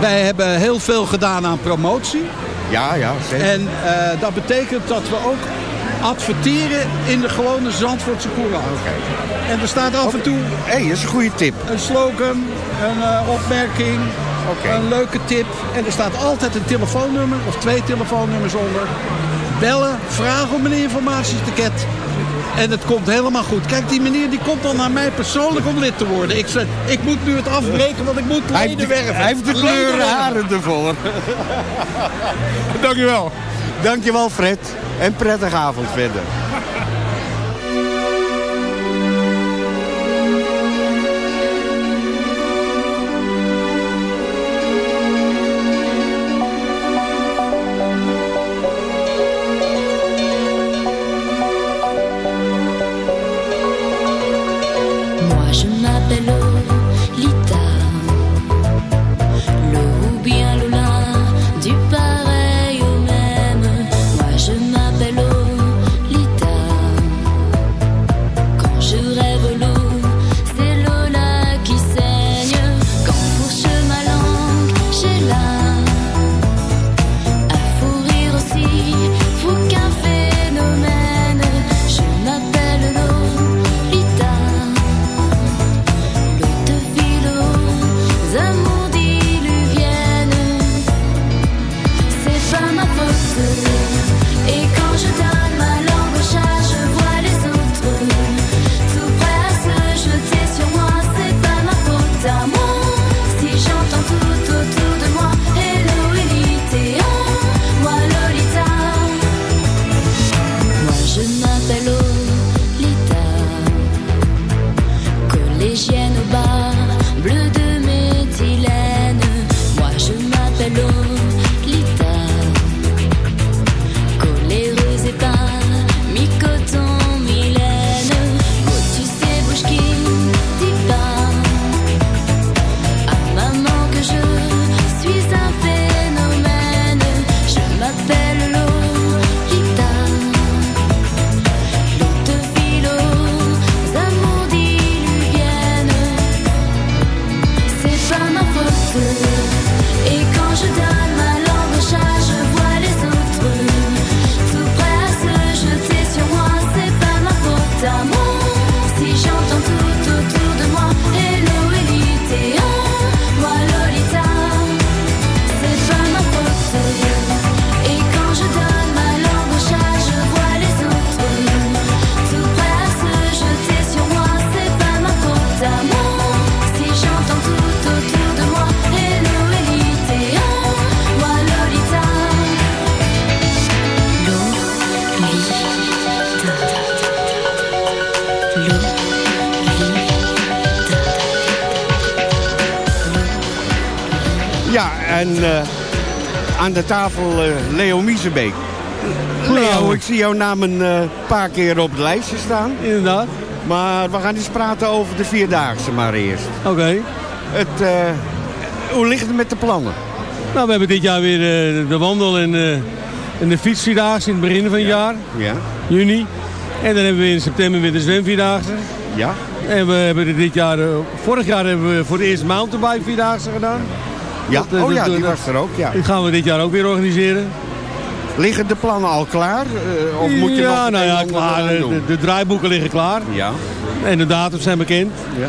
wij hebben heel veel gedaan aan promotie. Ja, ja, zeker. En eh, dat betekent dat we ook adverteren in de gewone Zandvoortse Courant. En er staat af en toe Hé, hey, dat is een goede tip. een slogan, een eh, opmerking, Een leuke tip. En er staat altijd een telefoonnummer of twee telefoonnummers onder. Bellen, vragen om een informatieticket. En het komt helemaal goed. Kijk, die meneer die komt dan naar mij persoonlijk om lid te worden. Ik zeg, ik moet nu het afbreken, want ik moet leden de, werven. hij heeft de kleuren haren ervoor. Dankjewel. Dankjewel Fred. En prettige avond verder. Ja, en eh, aan de tafel eh, Leo Miezebeek. Leo, ik zie jouw naam een eh, paar keer op het lijstje staan. Inderdaad. Maar we gaan eens praten over de Vierdaagse maar eerst. Oké. Het, hoe ligt het met de plannen? Nou, we hebben dit jaar weer de wandel en, en de fietsvierdaagse in het begin van het jaar. Ja. Juni. En dan hebben we in september weer de zwemvierdaagse. Ja. En we hebben dit jaar, vorig jaar hebben we voor de eerste mountainbike vierdaagse gedaan. Ja, Dat, eh, oh ja, dat- die dat- was er ook, ja. Gaan we dit jaar ook weer organiseren. Liggen de plannen al klaar? Eh, of moet je ja, nog nou ja, klaar. De, draaiboeken liggen klaar. Ja. En de datums zijn bekend. Ja.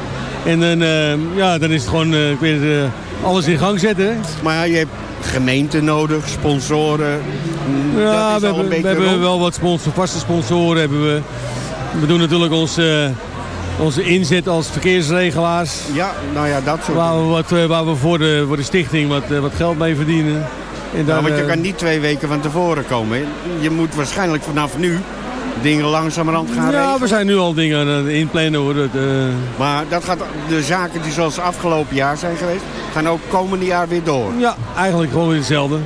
En dan, eh, ja, dan is het gewoon eh, alles in gang zetten. hè. Maar ja, je hebt gemeenten nodig, sponsoren. Mm, Ja, we hebben, we hebben wel wat sponsor, vaste sponsoren. Hebben we. we doen natuurlijk onze, onze inzet als verkeersregelaars. Ja, nou ja, dat soort Waar we, wat, eh, waar we voor, de, voor de stichting wat, eh, wat geld mee verdienen. En Ja, dan, want je eh, kan niet twee weken van tevoren komen. Je moet waarschijnlijk vanaf nu dingen langzamerhand gaan Ja, regelen. we zijn nu al dingen aan het inplannen hoor. Dat, Maar dat gaat, de zaken die zoals afgelopen jaar zijn geweest, gaan ook komende jaar weer door. ja, eigenlijk gewoon weer hetzelfde.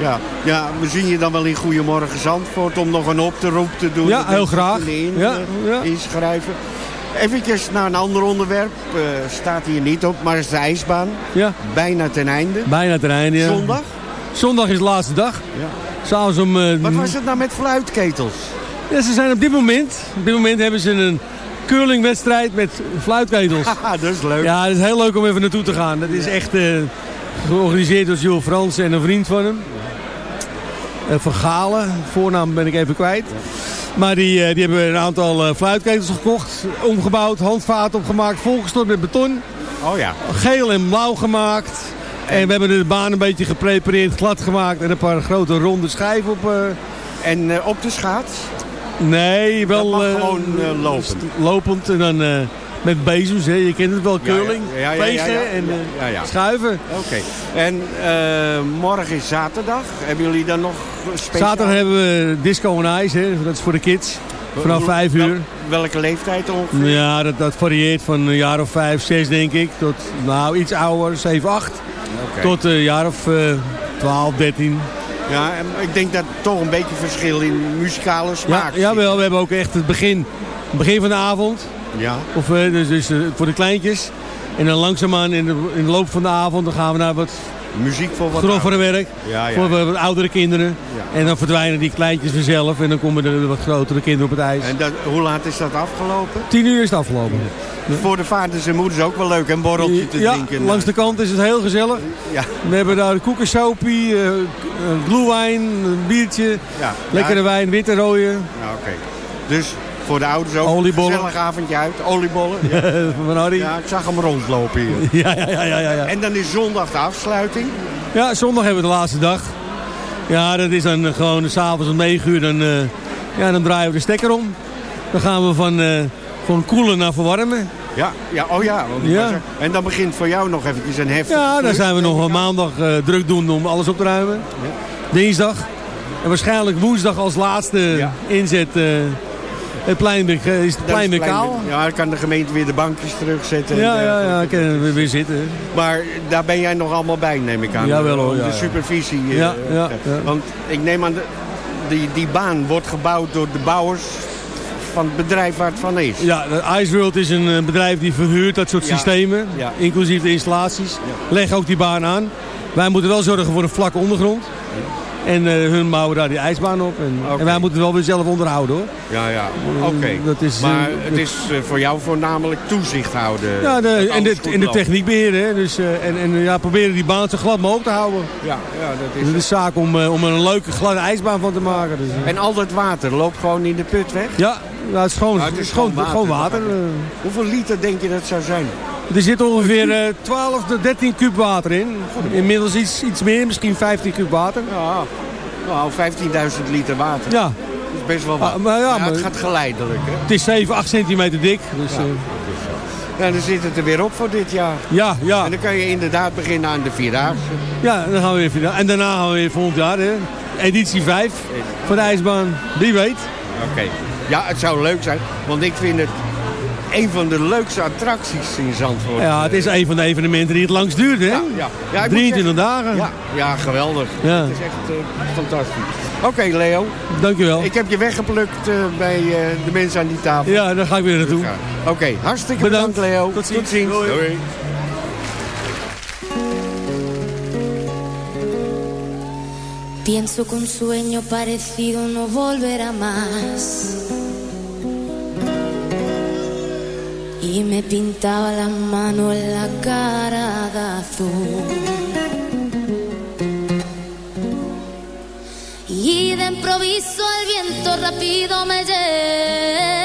Ja, ja, we zien je dan wel in Goedemorgen Zandvoort om nog een op te roep te doen. Ja, heel graag. in- Ja, ja. Inschrijven. Even naar een ander onderwerp. eh, staat hier niet op, maar is de ijsbaan. Ja, Bijna ten einde. bijna ten einde. ja. Zondag. Zondag is de laatste dag. Ja. S'avonds om... eh, Wat was het nou met fluitketels? Ja, ze zijn op dit moment, op dit moment hebben ze een curlingwedstrijd met fluitketels. Haha, dat is leuk. ja, het is heel leuk om even naartoe te gaan. Dat is echt eh, georganiseerd door Jules Frans en een vriend van hem. Van Galen, voornaam ben ik even kwijt. Maar die, eh, die hebben een aantal eh, fluitketels gekocht, omgebouwd, handvaten opgemaakt, volgestort met beton. Oh ja. Geel en blauw gemaakt. En we hebben de baan een beetje geprepareerd, glad gemaakt en een paar grote ronde schijven op... eh, En op de schaats? Nee, wel Dat mag gewoon, lopend. lopend en dan met bezems. Hè. Je kent het wel, Ja, ja. curling, Ja, ja, ja, ja. en eh, Ja, ja. schuiven. Oké. En eh, morgen is zaterdag. Hebben jullie dan nog speciaal? Zaterdag hebben we disco en ijs, hè. dat is voor de kids. Vanaf vijf uur. welke leeftijd ongeveer? Ja, dat, dat varieert van een jaar of vijf, zes denk ik. Tot nou, iets ouder, zeven, acht. Tot een jaar of eh 12, 13. Ja, en ik denk dat toch een beetje verschil in muzikale Ja, smaak jawel, we hebben ook echt het begin, het begin van de avond. Ja. Of, eh, dus dus eh, voor de kleintjes. En dan langzaamaan in de, in de loop van de avond dan gaan we naar wat Muziek voor wat grovere werk. Ja, ja. Voor wat wat oudere kinderen. Ja. En dan verdwijnen die kleintjes vanzelf. En dan komen er wat grotere kinderen op het ijs. En dat, hoe laat is dat afgelopen? Tien uur is het afgelopen. Voor de vaders en moeders ook wel leuk, een borreltje te ja, drinken. langs de kant is het heel gezellig. Ja. We hebben daar koekensopie, uh, glühwein, een biertje, lekkere wijn, witte rode. ja, oké. Dus voor de ouders ook Oliebollen. gezellig avondje uit. Oliebollen. Ja. van Harry. ja, ik zag hem rondlopen hier. Ja, ja, ja, ja, ja, ja. En dan is zondag de afsluiting. Ja, zondag hebben we de laatste dag. Ja, dat is dan eh, gewoon s'avonds om 9 uur. Dan, eh, ja, dan draaien we de stekker om. Dan gaan we van, eh, van koelen naar verwarmen. Ja, ja oh ja. Ja. er- En dan begint voor jou nog eventjes een heftig Ja, klus, zijn we nog maandag eh, druk doen om alles op te ruimen. Dinsdag. En waarschijnlijk woensdag als laatste Ja. inzet. Het plein eh, is het plein weer kaal. Ja, dan kan de gemeente weer de bankjes terugzetten. en Ja, ja, ja, kunnen we weer zitten. Maar daar ben jij nog allemaal bij, neem ik aan. Jawel, hoor, Om ja, de ja. supervisie. eh, Ja, ja, ja. Want ik neem aan, de, die, die baan wordt gebouwd door de bouwers van het bedrijf waar het van is. Ja, de Ice World is een eh, bedrijf die verhuurt dat soort Ja. systemen. Ja. Inclusief de installaties. Leg ook die baan aan. Wij moeten wel zorgen voor een vlakke ondergrond. En eh, hun bouwen daar die ijsbaan op. En, Oké. en wij moeten het wel weer zelf onderhouden hoor. Ja, ja. Oké. dat is, eh, maar dat- het is eh, voor jou voornamelijk toezicht houden. Ja, de, dat en, de, en de techniek beheren. hè. Dus, eh, en en ja, proberen die baan zo glad mogelijk te houden. Ja, ja, dat is het is zaak om, eh, om er een leuke gladde ijsbaan van te maken. Dus, eh. En al dat water loopt gewoon in de put weg? ja, ja, het is gewoon, het is gewoon, gewoon water. eh. Hoeveel liter denk je dat zou zijn? Er zit ongeveer eh 12 tot 13 kub water in. Inmiddels iets, iets meer, misschien 15 kub water. Ja, nou, 15.000 liter water. Ja, Dat is best wel wat. Ah, maar ja, het maar- gaat geleidelijk, hè? het is 7, 8 centimeter dik. Dus, eh, Ja, dan zit het er weer op voor dit jaar. ja, ja, En dan kan je inderdaad beginnen aan de Vierdaagse. ja, dan gaan we weer, en daarna gaan we weer volgend jaar. Hè. Editie 5 van de ijsbaan. Wie weet. Oké. Ja, het zou leuk zijn, want ik vind het een van de leukste attracties in Zandvoort. Ja, het is een van de evenementen die het langst duurt. Hè? Ja, ja. Ja, ik moet 23 dagen. Ja, ja geweldig. Ja. Het is echt eh, fantastisch. Oké, Leo. Dankjewel. Ik heb je weggeplukt eh, bij eh, de mensen aan die tafel. Ja, daar ga ik weer naartoe. Oké, hartstikke Bedankt. bedankt, Leo. Tot ziens. Tot ziens. Doei. Doei. Pienso que un sueño parecido no volverá más. Y me pintaba la mano en la cara de azul. Y de improviso el viento rápido me llevó.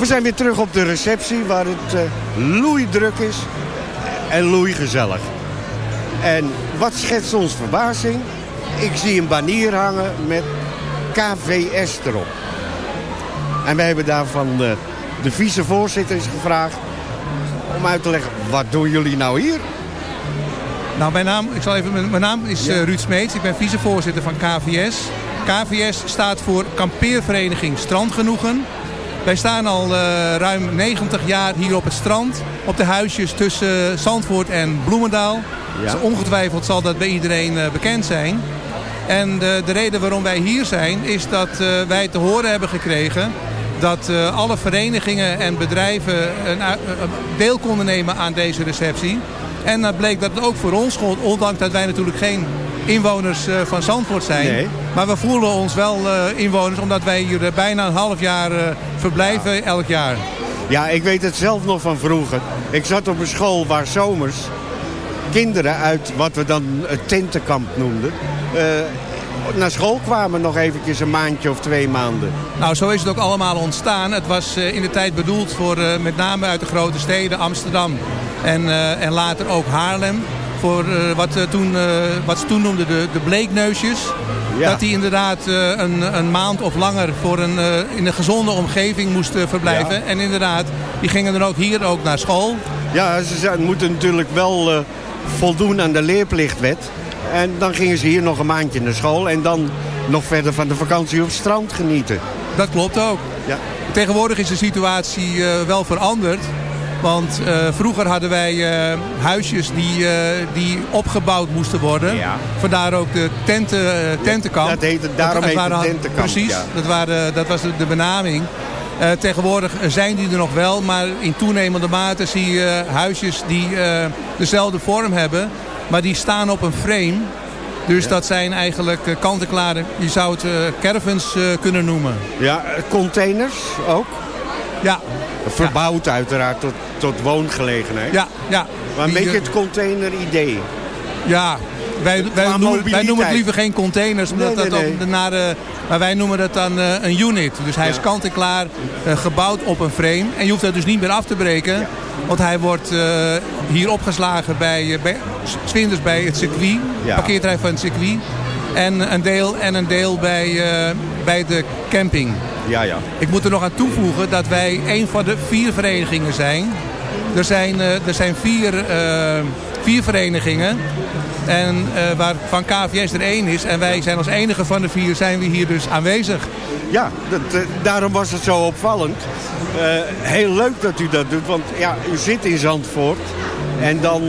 We zijn weer terug op de receptie waar het eh loeidruk is en loeigezellig. En wat schetst ons verbazing? Ik zie een banier hangen met KVS erop. En wij hebben daarvan de, de vicevoorzitter is gevraagd om uit te leggen, wat doen jullie nou hier? Nou, mijn naam, ik zal even, mijn, mijn naam is eh, Ruud Smeets. Ik ben vicevoorzitter van KVS. KVS staat voor Kampeervereniging Strandgenoegen. Wij staan al eh, ruim 90 jaar hier op het strand. Op de huisjes tussen Zandvoort en Bloemendaal. Ja. Dus ongetwijfeld zal dat bij iedereen eh, bekend zijn. En de, de reden waarom wij hier zijn is dat eh, wij te horen hebben gekregen dat alle verenigingen en bedrijven een deel konden nemen aan deze receptie. En dat bleek dat het ook voor ons gold, ondanks dat wij natuurlijk geen inwoners eh, van Zandvoort zijn. Nee. Maar we voelen ons wel eh, inwoners omdat wij hier eh, bijna een half jaar verblijven elk jaar. Ja, ik weet het zelf nog van vroeger. Ik zat op een school waar zomers kinderen uit wat we dan het tentenkamp noemden... naar school kwamen nog eventjes een maandje of twee maanden. Nou, zo is het ook allemaal ontstaan. Het was in de tijd bedoeld voor met name uit de grote steden, Amsterdam en, en later ook Haarlem. Voor eh, wat, eh, toen, eh, wat ze toen noemden de, de bleekneusjes. Ja. Dat die inderdaad een, een maand of langer voor een, in een gezonde omgeving moesten verblijven. Ja. En inderdaad, die gingen dan ook hier ook naar school. Ja, ze zijn- moeten natuurlijk wel voldoen aan de leerplichtwet. En dan gingen ze hier nog een maandje naar school... en dan nog verder van de vakantie op het strand genieten. Dat klopt ook. Ja. Tegenwoordig is de situatie wel veranderd. Want eh, vroeger hadden wij eh, huisjes die, eh, die opgebouwd moesten worden. Ja. Vandaar ook de tenten, tentenkamp. dat heette- daarom Het heet waren- tentenkamp, Precies, ja. dat, waren, dat was de, de benaming. Tegenwoordig zijn die er nog wel, maar in toenemende mate zie je huisjes die dezelfde vorm hebben. Maar die staan op een frame. Dus dat zijn eigenlijk kant-en-klare, je zou het caravans kunnen noemen. Ja, containers ook. Ja, Verbouwd uiteraard tot, tot woongelegenheid. ja, ja. Maar een Die, beetje eh, het container-idee. Ja, wij, wij, noemen, wij noemen het liever geen containers. Omdat Nee, nee, dat nee. naar maar wij noemen dat dan eh, een unit. Dus hij is kant-en-klaar eh, gebouwd op een frame. En je hoeft dat dus niet meer af te breken. Want hij wordt hier opgeslagen bij, bij Swinders bij het circuit. Ja. Parkeerterrein van het circuit. En een deel, en een deel bij, bij de camping. Ja, ja. Ik moet er nog aan toevoegen dat wij een van de vier verenigingen zijn. Er zijn, eh, er zijn vier, eh, vier verenigingen. En uh, waarvan KVS er één is. En wij zijn als enige van de vier zijn we hier dus aanwezig. Ja, dat, daarom was het zo opvallend. heel leuk dat u dat doet, want ja, u zit in Zandvoort. En dan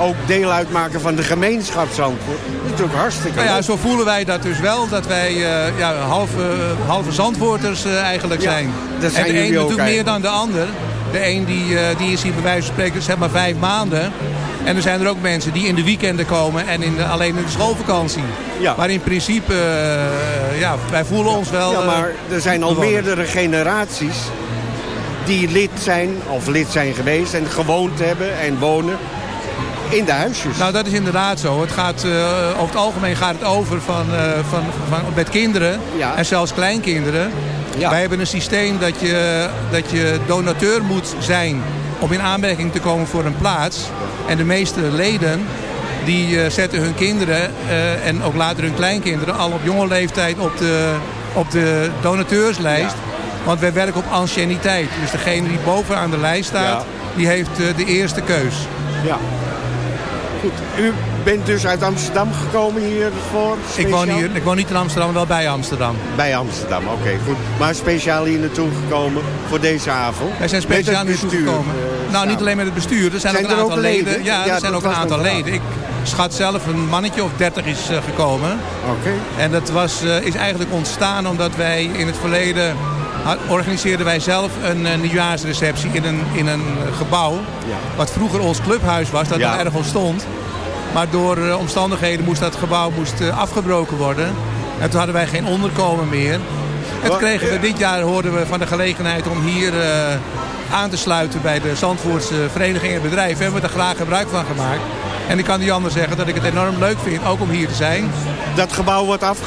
ook deel uitmaken van de gemeenschap Zandvoort. Dat is natuurlijk hartstikke nou ja. Zo voelen wij dat dus wel. Dat wij ja, halve, halve Zandvoorters eigenlijk Ja, zijn. dat zijn en de een natuurlijk meer eigenlijk. dan de ander. De een die, die is hier bij wijze van spreken zeg maar vijf maanden. En er zijn er ook mensen die in de weekenden komen en in de, alleen in de schoolvakantie. Ja. Maar in principe, ja, wij voelen ons wel... Ja, maar er zijn al meerdere generaties die lid zijn of lid zijn geweest en gewoond hebben en wonen in de huisjes. Nou, dat is inderdaad zo. Het gaat, uh, over het algemeen gaat het over van, uh, van, van, met kinderen Ja. en zelfs kleinkinderen. Ja. Wij hebben een systeem dat je, dat je donateur moet zijn om in aanmerking te komen voor een plaats. En de meeste leden die uh, zetten hun kinderen en ook later hun kleinkinderen al op jonge leeftijd op de, op de donateurslijst. Ja. Want wij werken op anciëniteit. Dus degene die bovenaan de lijst staat, Ja. die heeft uh, de eerste keus. Ja. Goed, u bent dus uit Amsterdam gekomen hiervoor? Ik woon, hier, ik woon niet in Amsterdam, wel bij Amsterdam. Bij Amsterdam, oké, goed. Maar speciaal hier naartoe gekomen voor deze avond? Wij zijn speciaal het naartoe gekomen. eh, nou, niet alleen met het bestuur. Er zijn, Zijn ook een ook aantal leden? leden. Ja, Ja, er zijn ook een aantal leden. Ik schat zelf een mannetje of 30 is uh, gekomen. Oké. En dat was, uh, is eigenlijk ontstaan omdat wij in het verleden... organiseerden wij zelf een, een nieuwjaarsreceptie in een, in een gebouw. Ja. Wat vroeger ons clubhuis was, dat Ja. nog ergens stond. Maar door uh, omstandigheden moest dat gebouw moest, uh, afgebroken worden. En toen hadden wij geen onderkomen meer. En toen kregen we eh, dit jaar hoorden we van de gelegenheid om hier uh, aan te sluiten bij de Zandvoortse Vereniging en Bedrijven. We hebben we er graag gebruik van gemaakt. En ik kan niet anders zeggen dat ik het enorm leuk vind, ook om hier te zijn. Dat gebouw wordt af